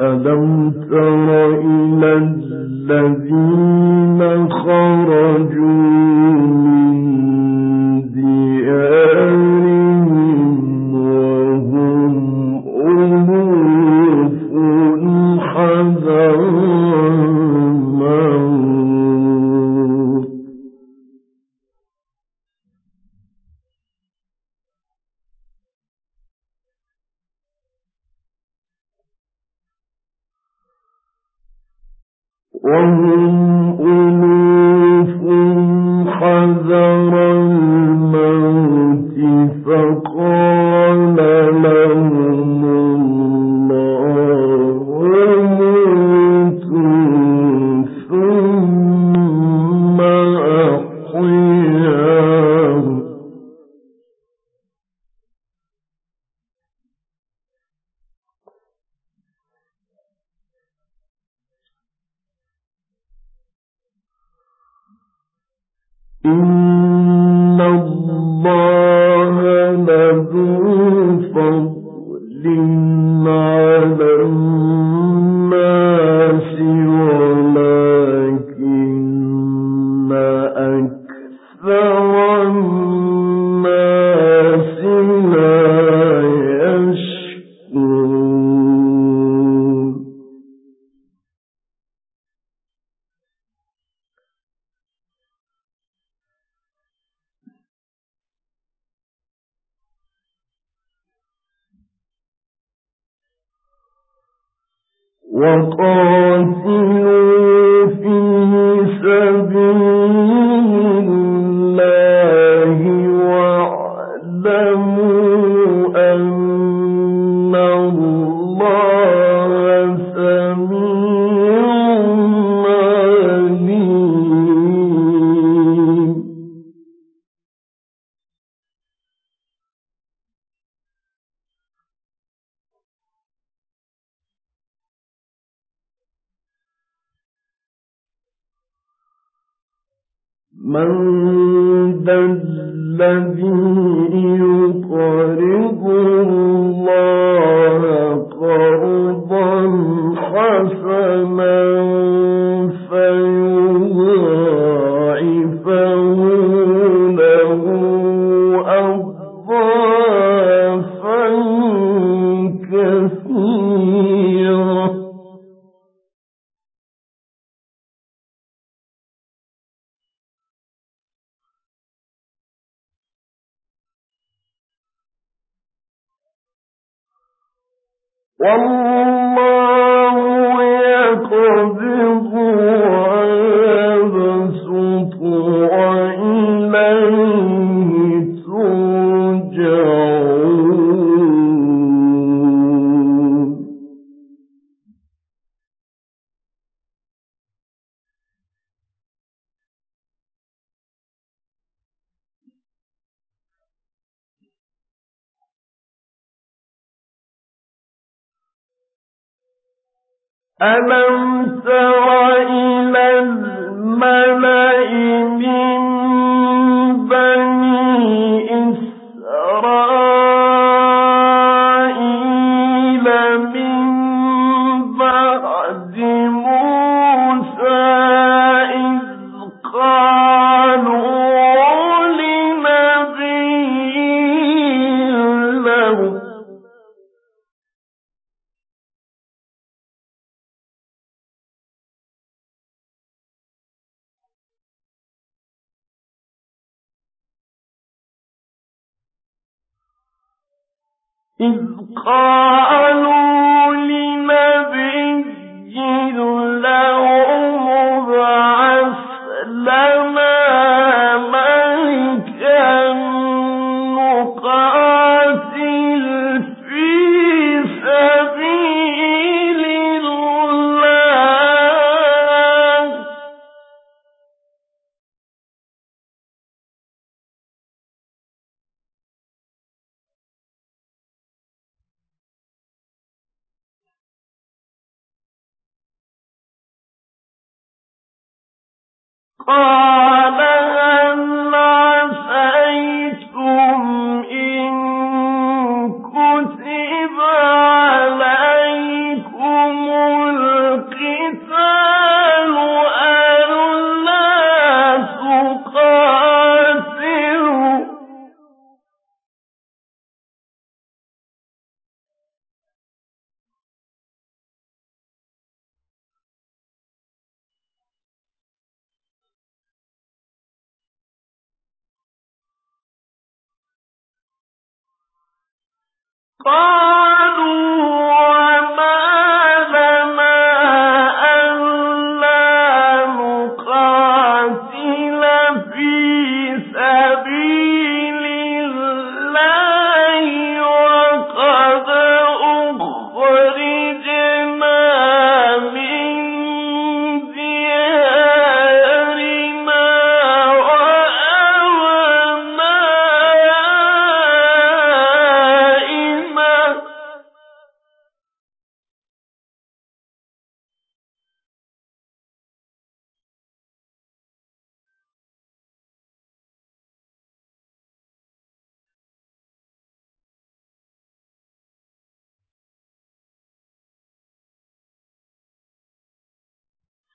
ألم تر إلى الذين خرجوا وهم إن وقاتلوا من ذا الذي يقرض والله يقبض ألم تر إلى الملأ إذ قالوا قال قال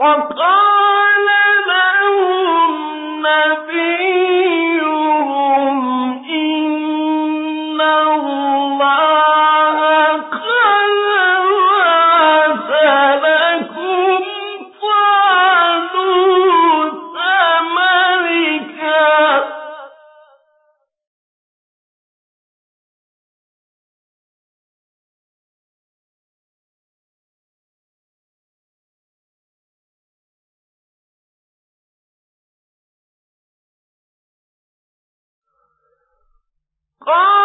اور کام قال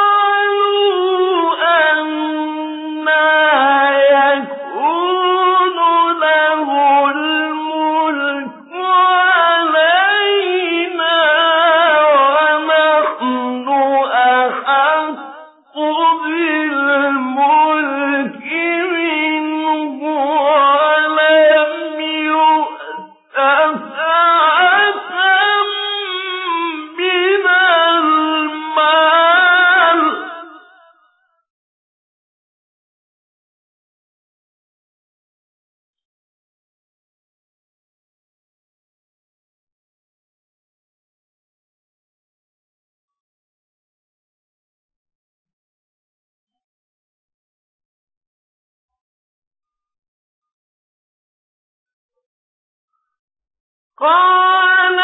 إن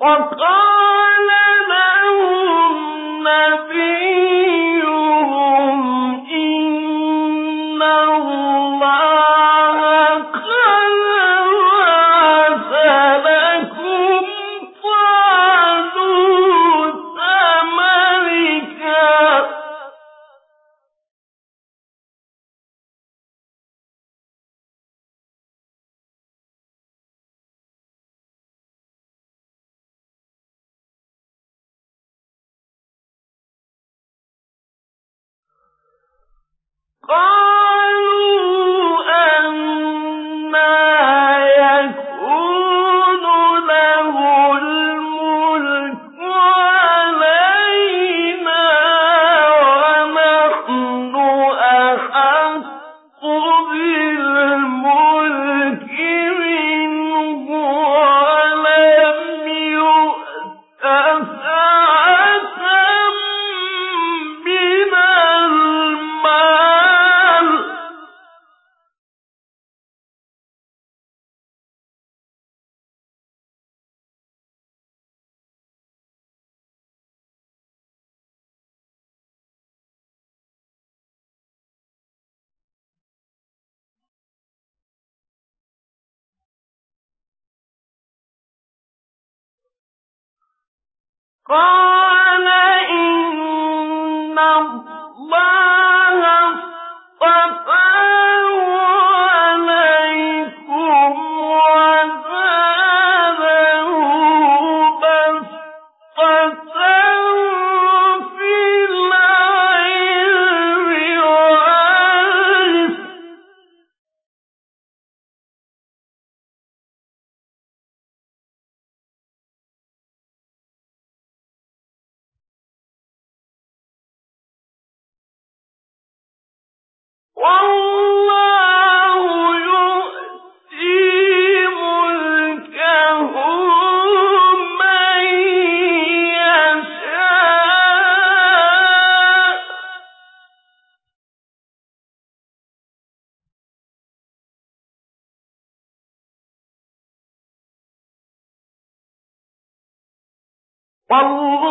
وقال واسع قال إن صدق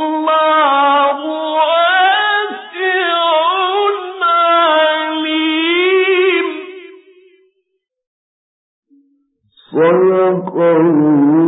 الله